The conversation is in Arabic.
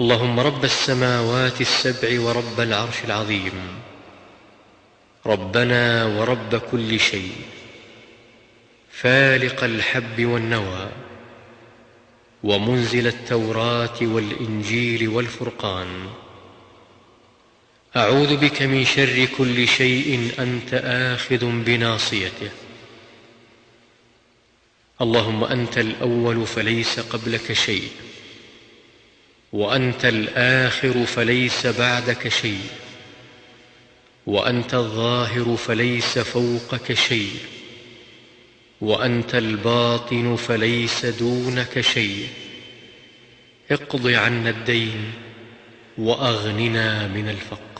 اللهم رب السماوات السبع ورب العرش العظيم. ربنا ورب كل شيء. فالق الحب والنوى. ومنزل التوراة والإنجيل والفرقان. أعوذ بك من شر كل شيء أنت آخذ بناصيته. اللهم أنت الأول فليس قبلك شيء. وأنت الآخر فليس بعدك شيء. وأنت الظاهر فليس فوقك شيء. وأنت الباطن فليس دونك شيء. اقض عنا الدين وأغننا من الفقر.